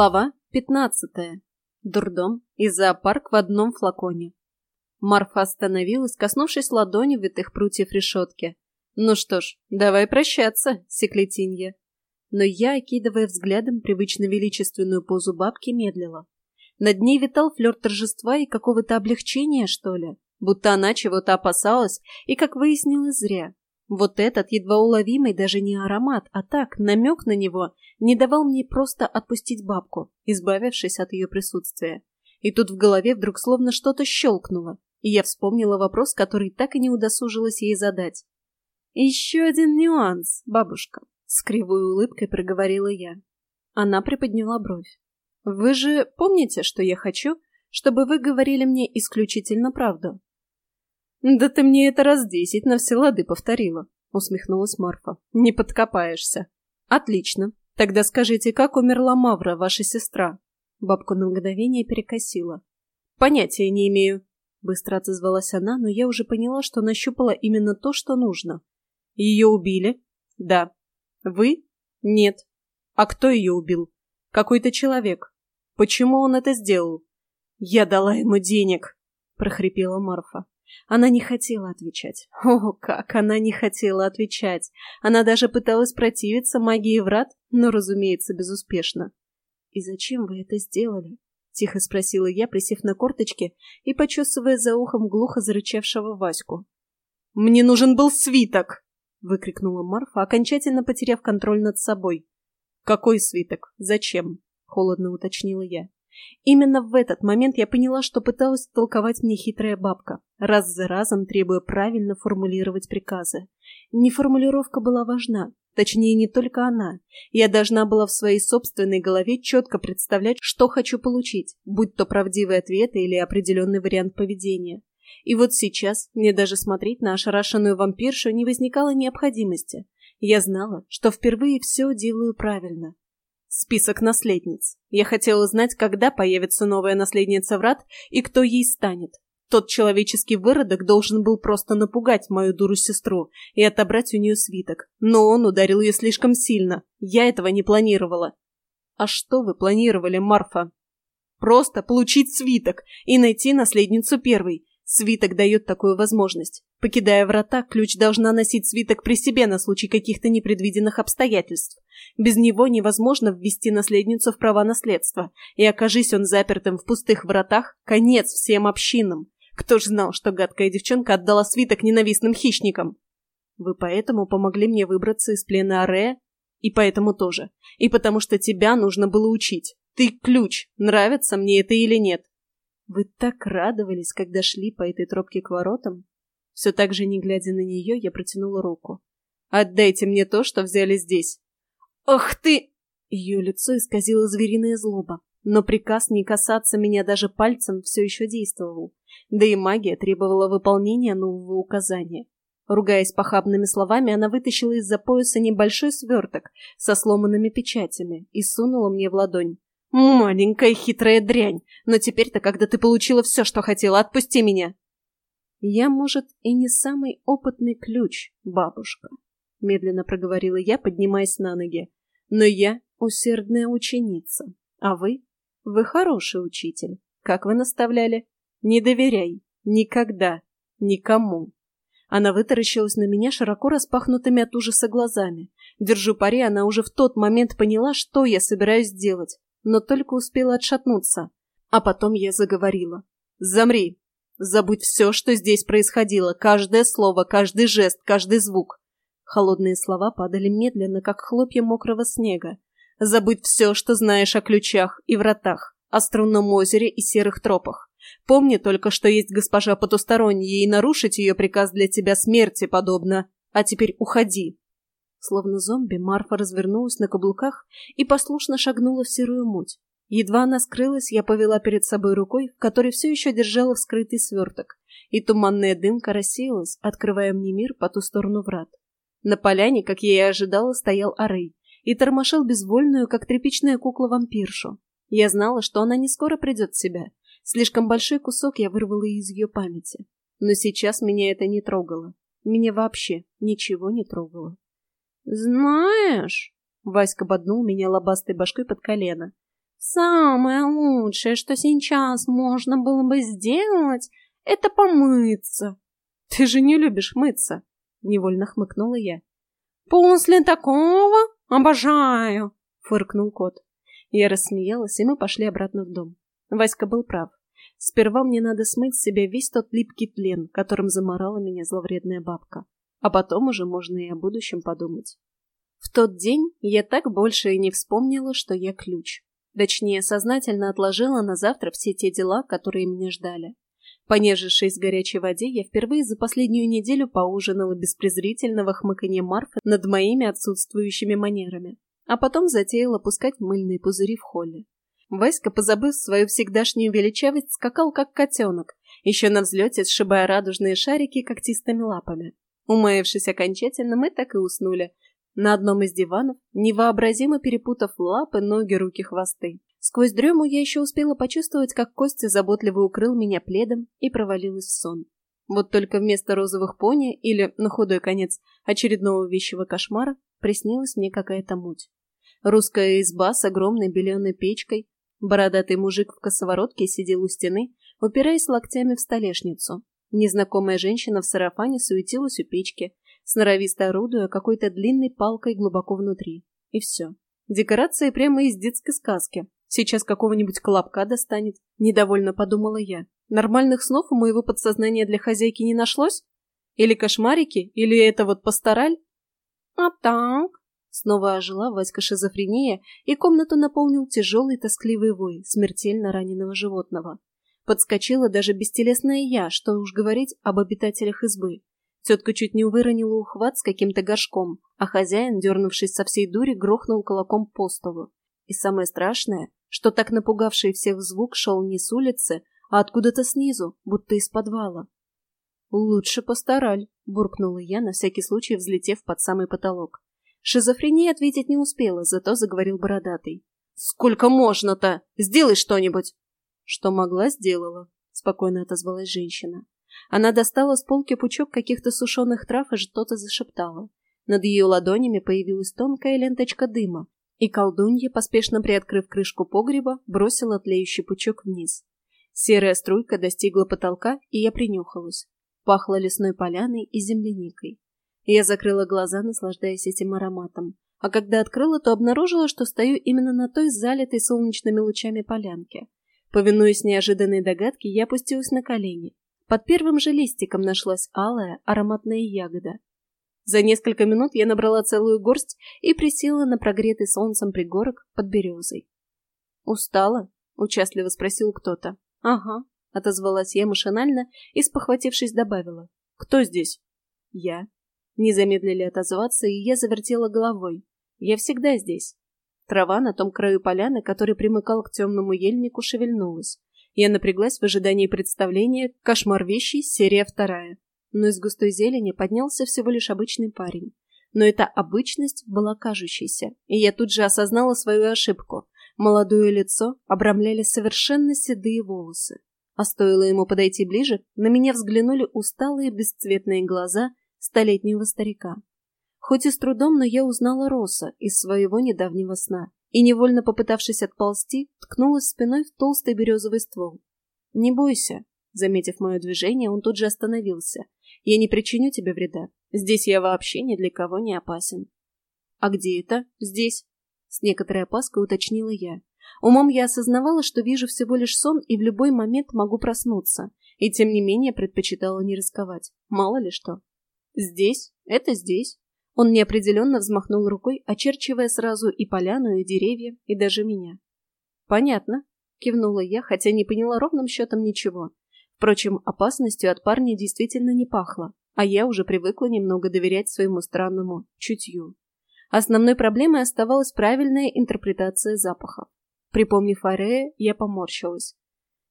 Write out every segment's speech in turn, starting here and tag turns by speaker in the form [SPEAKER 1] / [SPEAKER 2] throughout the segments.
[SPEAKER 1] Глава 15. Дурдом и зоопарк в одном флаконе. Марфа остановилась, коснувшись ладони витых прутьев решетки. «Ну что ж, давай прощаться, секлетинья». Но я, окидывая взглядом привычно величественную позу бабки, медлила. Над ней витал флер торжества и какого-то облегчения, что ли, будто она чего-то опасалась, и, как выяснилось, зря. Вот этот едва уловимый даже не аромат, а так, намек на него, не давал мне просто отпустить бабку, избавившись от ее присутствия. И тут в голове вдруг словно что-то щелкнуло, и я вспомнила вопрос, который так и не удосужилась ей задать. «Еще один нюанс, бабушка», — с кривой улыбкой проговорила я. Она приподняла бровь. «Вы же помните, что я хочу, чтобы вы говорили мне исключительно правду?» «Да ты мне это раз десять на все лады повторила», — усмехнулась Марфа. «Не подкопаешься». «Отлично. Тогда скажите, как умерла Мавра, ваша сестра?» Бабку на мгновение перекосила. «Понятия не имею», — быстро отозвалась она, но я уже поняла, что нащупала именно то, что нужно. «Ее убили?» «Да». «Вы?» «Нет». «А кто ее убил?» «Какой-то человек». «Почему он это сделал?» «Я дала ему денег», — прохрипела Марфа. Она не хотела отвечать. О, как она не хотела отвечать! Она даже пыталась противиться магии врат, но, разумеется, безуспешно. «И зачем вы это сделали?» — тихо спросила я, присев на корточки и почесывая за ухом глухо зарычавшего Ваську. «Мне нужен был свиток!» — выкрикнула Марфа, окончательно потеряв контроль над собой. «Какой свиток? Зачем?» — холодно уточнила я. Именно в этот момент я поняла, что пыталась толковать мне хитрая бабка, раз за разом требуя правильно формулировать приказы. Не формулировка была важна, точнее не только она. Я должна была в своей собственной голове четко представлять, что хочу получить, будь то правдивый ответ или определенный вариант поведения. И вот сейчас мне даже смотреть на ошарашенную вампиршу не возникало необходимости. Я знала, что впервые все делаю правильно. Список наследниц. Я хотела знать, когда появится новая наследница врат и кто ей станет. Тот человеческий выродок должен был просто напугать мою дуру-сестру и отобрать у нее свиток. Но он ударил ее слишком сильно. Я этого не планировала. А что вы планировали, Марфа? Просто получить свиток и найти наследницу первой. Свиток дает такую возможность. Покидая врата, ключ должна носить свиток при себе на случай каких-то непредвиденных обстоятельств. Без него невозможно ввести наследницу в права наследства, и окажись он запертым в пустых вратах, конец всем общинам. Кто ж знал, что гадкая девчонка отдала свиток ненавистным хищникам? Вы поэтому помогли мне выбраться из плена Арея? И поэтому тоже. И потому что тебя нужно было учить. Ты ключ, нравится мне это или нет. Вы так радовались, когда шли по этой тропке к воротам? Все так же, не глядя на нее, я протянула руку. «Отдайте мне то, что взяли здесь». «Ах ты!» Ее лицо исказило звериная злоба, но приказ не касаться меня даже пальцем все еще действовал. Да и магия требовала выполнения нового указания. Ругаясь похабными словами, она вытащила из-за пояса небольшой сверток со сломанными печатями и сунула мне в ладонь. «Маленькая хитрая дрянь! Но теперь-то, когда ты получила все, что хотела, отпусти меня!» «Я, может, и не самый опытный ключ, бабушка», — медленно проговорила я, поднимаясь на ноги. «Но я усердная ученица, а вы? Вы хороший учитель. Как вы наставляли? Не доверяй. Никогда. Никому». Она вытаращилась на меня широко распахнутыми от ужаса глазами. Держу пари, она уже в тот момент поняла, что я собираюсь делать но только успела отшатнуться. А потом я заговорила. «Замри! Забудь все, что здесь происходило, каждое слово, каждый жест, каждый звук». Холодные слова падали медленно, как хлопья мокрого снега. «Забудь все, что знаешь о ключах и вратах, о струнном озере и серых тропах. Помни только, что есть госпожа потусторонняя, и нарушить ее приказ для тебя смерти подобно. А теперь уходи, Словно зомби, Марфа развернулась на каблуках и послушно шагнула в серую муть. Едва она скрылась, я повела перед собой рукой, в которой все еще держала вскрытый сверток, и туманная дымка рассеялась, открывая мне мир по ту сторону врат. На поляне, как я и ожидала, стоял Арей и тормошил безвольную, как тряпичная кукла-вампиршу. Я знала, что она не скоро придет в себя. Слишком большой кусок я вырвала из ее памяти. Но сейчас меня это не трогало. Меня вообще ничего не трогало. «Знаешь...» — Васька боднул меня лобастой башкой под колено. Самое лучшее, что сейчас можно было бы сделать, это помыться. Ты же не любишь мыться, невольно хмыкнула я. После такого обожаю, фыркнул кот. Я рассмеялась, и мы пошли обратно в дом. Васька был прав. Сперва мне надо смыть с себя весь тот липкий тлен, которым заморала меня зловредная бабка. А потом уже можно и о будущем подумать. В тот день я так больше и не вспомнила, что я ключ. Точнее, сознательно отложила на завтра все те дела, которые меня ждали. Понежившись в горячей воде, я впервые за последнюю неделю поужинала без презрительного хмыканья Марфы над моими отсутствующими манерами, а потом затеяла пускать мыльные пузыри в холле. Васька, позабыв свою всегдашнюю величавость, скакал как котенок, еще на взлете сшибая радужные шарики когтистыми лапами. Умаявшись окончательно, мы так и уснули, на одном из диванов, невообразимо перепутав лапы, ноги, руки, хвосты. Сквозь дрему я еще успела почувствовать, как Костя заботливо укрыл меня пледом и провалилась в сон. Вот только вместо розовых пони или, на худой конец, очередного вещего кошмара приснилась мне какая-то муть. Русская изба с огромной беленой печкой, бородатый мужик в косоворотке сидел у стены, упираясь локтями в столешницу. Незнакомая женщина в сарафане суетилась у печки, сноровисто орудуя какой-то длинной палкой глубоко внутри. И все. Декорация прямо из детской сказки. Сейчас какого-нибудь колобка достанет. Недовольно подумала я. Нормальных снов у моего подсознания для хозяйки не нашлось? Или кошмарики? Или это вот пастораль? А так... Снова ожила Васька шизофрения, и комнату наполнил тяжелый тоскливый вой смертельно раненого животного. Подскочила даже бестелесная я, что уж говорить об обитателях избы. Тетка чуть не выронила ухват с каким-то горшком, а хозяин, дернувшись со всей дури, грохнул кулаком по столу. И самое страшное, что так напугавший всех звук шел не с улицы, а откуда-то снизу, будто из подвала. «Лучше постараль», — буркнула я, на всякий случай взлетев под самый потолок. Шизофрения ответить не успела, зато заговорил бородатый. «Сколько можно-то? Сделай что-нибудь!» «Что могла, сделала», — спокойно отозвалась женщина. Она достала с полки пучок каких-то сушеных трав и что-то зашептала. Над ее ладонями появилась тонкая ленточка дыма, и колдунья, поспешно приоткрыв крышку погреба, бросила тлеющий пучок вниз. Серая струйка достигла потолка, и я принюхалась. Пахло лесной поляной и земляникой. Я закрыла глаза, наслаждаясь этим ароматом. А когда открыла, то обнаружила, что стою именно на той залитой солнечными лучами полянке. Повинуясь неожиданной догадке, я опустилась на колени. Под первым же листиком нашлась алая ароматная ягода. За несколько минут я набрала целую горсть и присела на прогретый солнцем пригорок под березой. «Устала?» — участливо спросил кто-то. «Ага», — отозвалась я машинально и, спохватившись, добавила. «Кто здесь?» «Я». Не замедлили отозваться, и я завертела головой. «Я всегда здесь». Трава на том краю поляны, который примыкал к темному ельнику, шевельнулась. Я напряглась в ожидании представления «Кошмар вещий. Серия вторая». Но из густой зелени поднялся всего лишь обычный парень. Но эта обычность была кажущейся, и я тут же осознала свою ошибку. Молодое лицо обрамляли совершенно седые волосы. А стоило ему подойти ближе, на меня взглянули усталые бесцветные глаза столетнего старика. Хоть и с трудом, но я узнала Роса из своего недавнего сна и, невольно попытавшись отползти, ткнулась спиной в толстый березовый ствол. «Не бойся», — заметив мое движение, он тут же остановился. «Я не причиню тебе вреда. Здесь я вообще ни для кого не опасен». «А где это? Здесь?» С некоторой опаской уточнила я. Умом я осознавала, что вижу всего лишь сон и в любой момент могу проснуться, и тем не менее предпочитала не рисковать. Мало ли что. «Здесь? Это здесь. Он неопределенно взмахнул рукой, очерчивая сразу и поляну, и деревья, и даже меня. «Понятно», — кивнула я, хотя не поняла ровным счетом ничего. Впрочем, опасностью от парня действительно не пахло, а я уже привыкла немного доверять своему странному чутью. Основной проблемой оставалась правильная интерпретация запахов. Припомнив Арея, я поморщилась.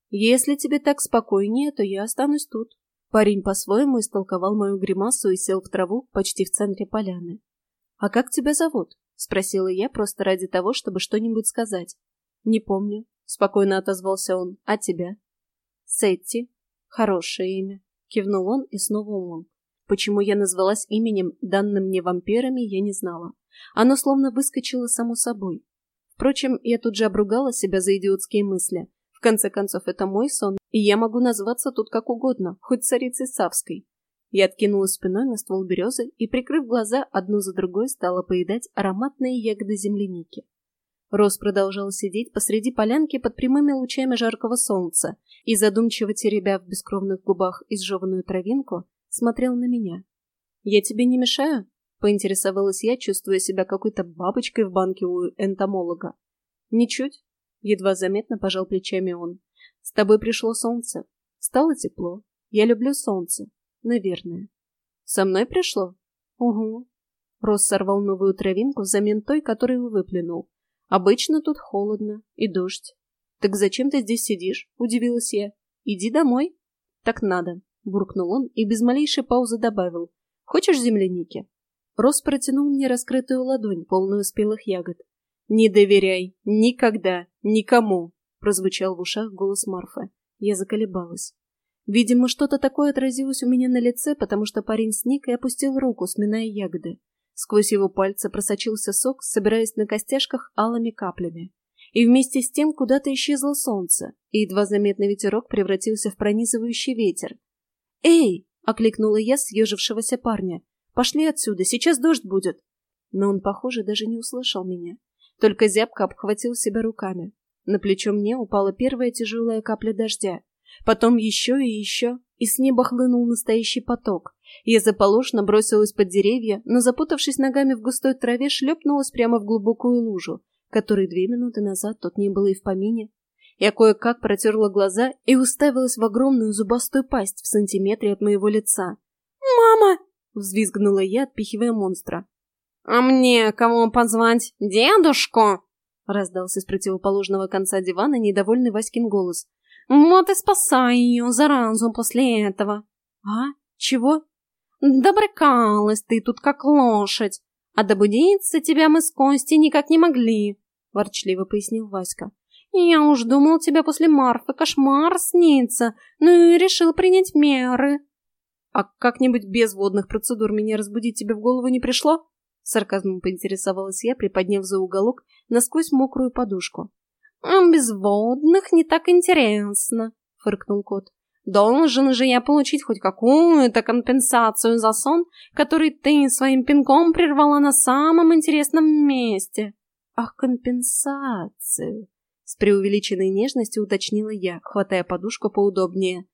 [SPEAKER 1] «Если тебе так спокойнее, то я останусь тут», Парень по-своему истолковал мою гримасу и сел в траву почти в центре поляны. «А как тебя зовут?» — спросила я просто ради того, чтобы что-нибудь сказать. «Не помню», — спокойно отозвался он. «А тебя?» «Сетти. Хорошее имя», — кивнул он и снова умолк. Почему я назвалась именем, данным мне вампирами, я не знала. Оно словно выскочило само собой. Впрочем, я тут же обругала себя за идиотские мысли. В конце концов, это мой сон, и я могу назваться тут как угодно, хоть царицей Савской. Я откинулась спиной на ствол березы и, прикрыв глаза, одну за другой стала поедать ароматные ягоды земляники. Рос продолжал сидеть посреди полянки под прямыми лучами жаркого солнца и, задумчиво теребя в бескровных губах изжеванную травинку, смотрел на меня. «Я тебе не мешаю?» — поинтересовалась я, чувствуя себя какой-то бабочкой в банке у энтомолога. «Ничуть», — едва заметно пожал плечами он. «С тобой пришло солнце. Стало тепло. Я люблю солнце. Наверное». «Со мной пришло?» «Угу». Рос сорвал новую травинку взамен той, которую выплюнул. Обычно тут холодно и дождь. Так зачем ты здесь сидишь? Удивилась я. Иди домой. Так надо, буркнул он и без малейшей паузы добавил. Хочешь земляники? Рос протянул мне раскрытую ладонь, полную спелых ягод. «Не доверяй! Никогда! Никому!» — прозвучал в ушах голос Марфы. Я заколебалась. Видимо, что-то такое отразилось у меня на лице, потому что парень сник и опустил руку, сминая ягоды. Сквозь его пальцы просочился сок, собираясь на костяшках алыми каплями. И вместе с тем куда-то исчезло солнце, и едва заметный ветерок превратился в пронизывающий ветер. «Эй!» — окликнула я съежившегося парня. «Пошли отсюда, сейчас дождь будет!» Но он, похоже, даже не услышал меня. Только зябко обхватил себя руками. На плечо мне упала первая тяжелая капля дождя. Потом еще и еще, и с неба хлынул настоящий поток. Я заполошно бросилась под деревья, но, запутавшись ногами в густой траве, шлепнулась прямо в глубокую лужу, которой две минуты назад тут не было и в помине. Я кое-как протерла глаза и уставилась в огромную зубастую пасть в сантиметре от моего лица. «Мама!» — взвизгнула я, отпихивая монстра. «А мне кого позвать? Дедушку?» — раздался с противоположного конца дивана недовольный Васькин голос. Вот и спасай ее, заразу, после этого. А? Чего? Да брыкалась ты тут, как лошадь. А добудиться тебя мы с Костей никак не могли, ворчливо пояснил Васька. Я уж думал, тебя после Марфы кошмар снится, ну и решил принять меры. А как-нибудь без водных процедур меня разбудить тебе в голову не пришло? Сарказмом поинтересовалась я, приподняв за уголок насквозь мокрую подушку. «А без водных не так интересно», — фыркнул кот. «Должен же я получить хоть какую-то компенсацию за сон, который ты своим пинком прервала на самом интересном месте». «Ах, компенсацию!» — с преувеличенной нежностью уточнила я, хватая подушку поудобнее.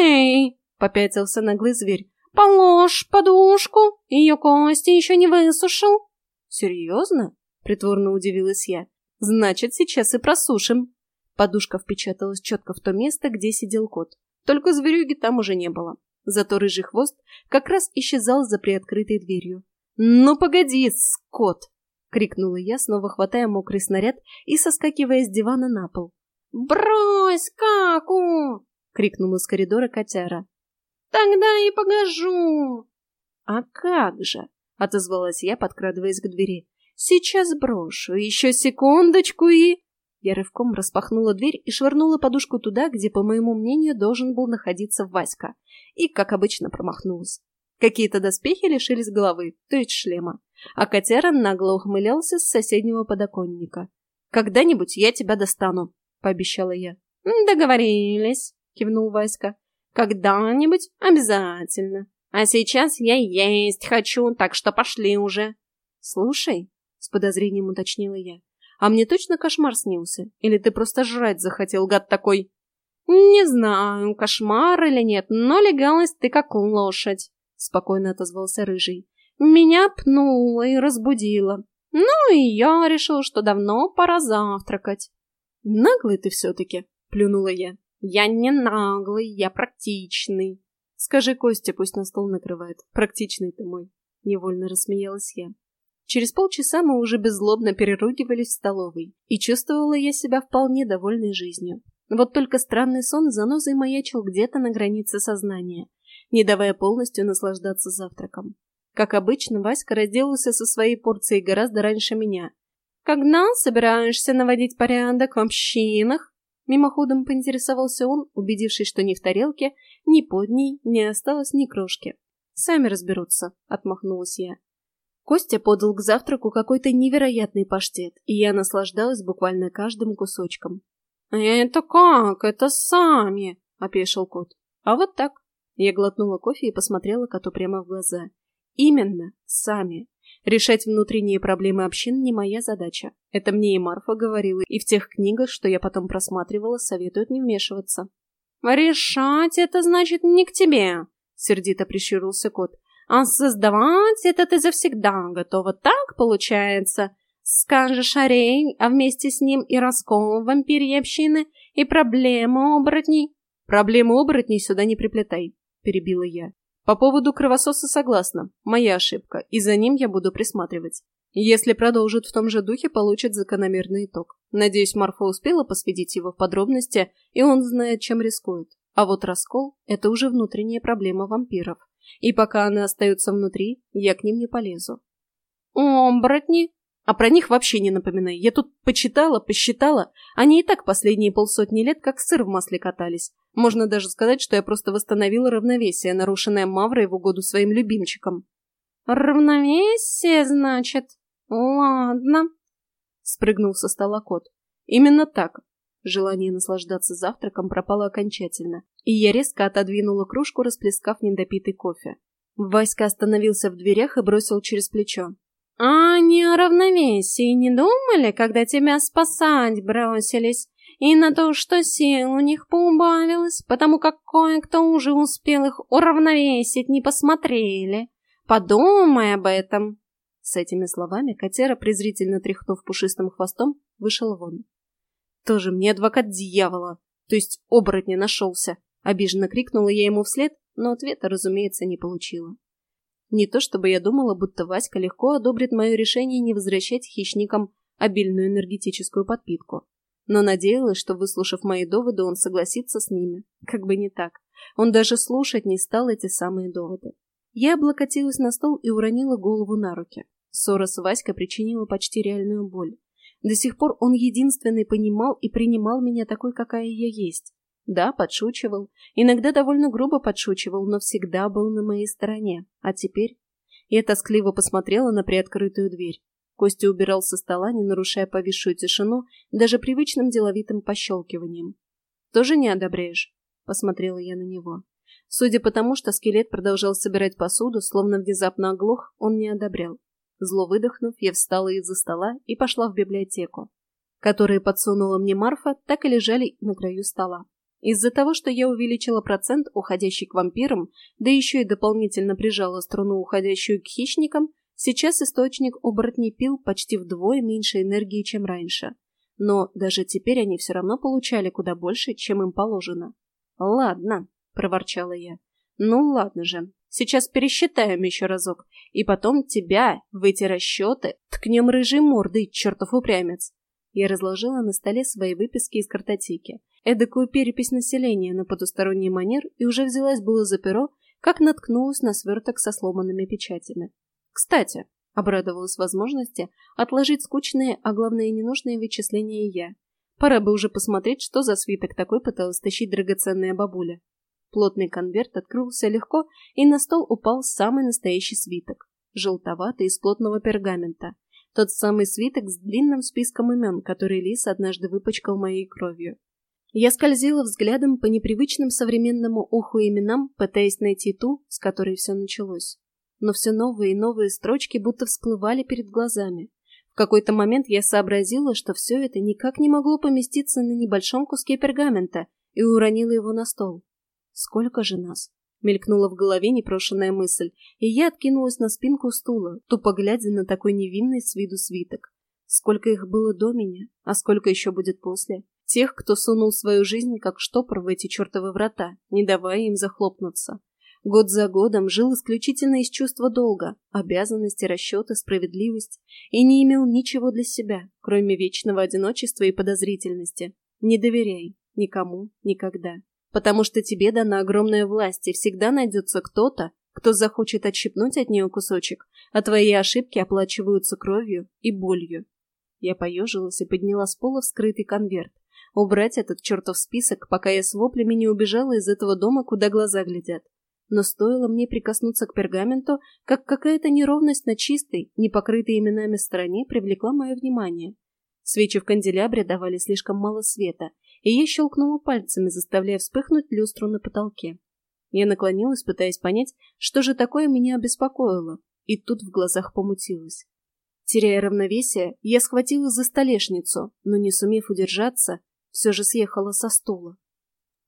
[SPEAKER 1] «Эй!» — попятился наглый зверь. «Положь подушку, ее кости еще не высушил». «Серьезно?» — притворно удивилась я. Значит, сейчас и просушим. Подушка впечаталась четко в то место, где сидел кот. Только зверюги там уже не было. Зато рыжий хвост как раз исчезал за приоткрытой дверью. «Ну погоди, скот!» — крикнула я, снова хватая мокрый снаряд и соскакивая с дивана на пол. «Брось, каку!» — крикнула с коридора котяра. «Тогда и погожу!» «А как же!» — отозвалась я, подкрадываясь к двери. Сейчас брошу, еще секундочку и... Я рывком распахнула дверь и швырнула подушку туда, где, по моему мнению, должен был находиться Васька. И, как обычно, промахнулась. Какие-то доспехи лишились головы, то есть шлема. А котяра нагло ухмылялся с соседнего подоконника. «Когда-нибудь я тебя достану», — пообещала я. «Договорились», — кивнул Васька. «Когда-нибудь обязательно. А сейчас я есть хочу, так что пошли уже». «Слушай», с подозрением уточнила я. А мне точно кошмар снился? Или ты просто жрать захотел, гад такой? Не знаю, кошмар или нет, но легалась ты как лошадь, спокойно отозвался рыжий. Меня пнуло и разбудило. Ну и я решил, что давно пора завтракать. Наглый ты все-таки, плюнула я. Я не наглый, я практичный. Скажи Косте, пусть на стол накрывает. Практичный ты мой. Невольно рассмеялась я. Через полчаса мы уже беззлобно переругивались в столовой, и чувствовала я себя вполне довольной жизнью. Вот только странный сон занозой маячил где-то на границе сознания, не давая полностью наслаждаться завтраком. Как обычно, Васька разделался со своей порцией гораздо раньше меня. «Когда собираешься наводить порядок в общинах?» Мимоходом поинтересовался он, убедившись, что ни в тарелке, ни под ней не осталось ни крошки. «Сами разберутся», — отмахнулась я. Костя подал к завтраку какой-то невероятный паштет, и я наслаждалась буквально каждым кусочком. «Это как? Это сами!» — опешил кот. «А вот так». Я глотнула кофе и посмотрела коту прямо в глаза. «Именно, сами. Решать внутренние проблемы общин не моя задача. Это мне и Марфа говорила, и в тех книгах, что я потом просматривала, советуют не вмешиваться. «Решать это значит не к тебе», — сердито прищурился кот. «А создавать это ты завсегда готова. Так получается. Скажешь Арей, а вместе с ним и раскол вампирьей общины, и проблему оборотней». «Проблему оборотней сюда не приплетай», — перебила я. По поводу кровососа согласна. Моя ошибка, и за ним я буду присматривать. Если продолжит в том же духе, получит закономерный итог. Надеюсь, Марфа успела посвятить его в подробности, и он знает, чем рискует. А вот раскол – это уже внутренняя проблема вампиров. И пока она остается внутри, я к ним не полезу. «Оборотни!» А про них вообще не напоминай. Я тут почитала, посчитала. Они и так последние полсотни лет как сыр в масле катались. Можно даже сказать, что я просто восстановила равновесие, нарушенное Маврой в угоду своим любимчикам. «Равновесие, значит? Ладно», — спрыгнул со стола кот. «Именно так». Желание наслаждаться завтраком пропало окончательно, и я резко отодвинула кружку, расплескав недопитый кофе. Васька остановился в дверях и бросил через плечо. А они о равновесии не думали, когда тебя спасать бросились? И на то, что сил у них поубавилось, потому как кое-кто уже успел их уравновесить, не посмотрели. Подумай об этом. С этими словами котера, презрительно тряхнув пушистым хвостом, вышел вон. Тоже мне адвокат дьявола, то есть оборотня нашелся. Обиженно крикнула я ему вслед, но ответа, разумеется, не получила. Не то чтобы я думала, будто Васька легко одобрит мое решение не возвращать хищникам обильную энергетическую подпитку. Но надеялась, что, выслушав мои доводы, он согласится с ними. Как бы не так. Он даже слушать не стал эти самые доводы. Я облокотилась на стол и уронила голову на руки. Ссора с Васькой причинила почти реальную боль. До сих пор он единственный понимал и принимал меня такой, какая я есть. Да, подшучивал. Иногда довольно грубо подшучивал, но всегда был на моей стороне. А теперь... Я тоскливо посмотрела на приоткрытую дверь. Костя убирал со стола, не нарушая повисшую тишину, даже привычным деловитым пощелкиванием. «Тоже не одобряешь?» — посмотрела я на него. Судя по тому, что скелет продолжал собирать посуду, словно внезапно оглох, он не одобрял. Зло выдохнув, я встала из-за стола и пошла в библиотеку. Которые подсунула мне Марфа, так и лежали на краю стола. Из-за того, что я увеличила процент, уходящий к вампирам, да еще и дополнительно прижала струну, уходящую к хищникам, сейчас источник оборотней пил почти вдвое меньше энергии, чем раньше. Но даже теперь они все равно получали куда больше, чем им положено. «Ладно», — проворчала я. «Ну ладно же, сейчас пересчитаем еще разок, и потом тебя в эти расчеты ткнем рыжей мордой, чертов упрямец». Я разложила на столе свои выписки из картотеки эдакую перепись населения на потусторонний манер и уже взялась было за перо, как наткнулась на сверток со сломанными печатями. Кстати, обрадовалась возможности отложить скучные, а главное ненужные вычисления я. Пора бы уже посмотреть, что за свиток такой пыталась тащить драгоценная бабуля. Плотный конверт открылся легко, и на стол упал самый настоящий свиток, желтоватый из плотного пергамента. Тот самый свиток с длинным списком имен, который Лис однажды выпачкал моей кровью. Я скользила взглядом по непривычным современному уху именам, пытаясь найти ту, с которой все началось. Но все новые и новые строчки будто всплывали перед глазами. В какой-то момент я сообразила, что все это никак не могло поместиться на небольшом куске пергамента, и уронила его на стол. «Сколько же нас?» — мелькнула в голове непрошенная мысль, и я откинулась на спинку стула, тупо глядя на такой невинный с виду свиток. Сколько их было до меня, а сколько еще будет после? Тех, кто сунул свою жизнь как штопор в эти чертовы врата, не давая им захлопнуться. Год за годом жил исключительно из чувства долга, обязанности, расчета, справедливость и не имел ничего для себя, кроме вечного одиночества и подозрительности. Не доверяй никому никогда, потому что тебе дана огромная власть, и всегда найдется кто-то, кто захочет отщипнуть от нее кусочек, а твои ошибки оплачиваются кровью и болью. Я поежилась и подняла с пола вскрытый конверт. Убрать этот чертов список, пока я с воплями не убежала из этого дома, куда глаза глядят. но стоило мне прикоснуться к пергаменту, как какая-то неровность на чистой, не покрытой именами стороне привлекла мое внимание. Свечи в канделябре давали слишком мало света, и я щелкнула пальцами, заставляя вспыхнуть люстру на потолке. Я наклонилась, пытаясь понять, что же такое меня обеспокоило, и тут в глазах помутилось. Теряя равновесие, я схватилась за столешницу, но, не сумев удержаться, все же съехала со стула.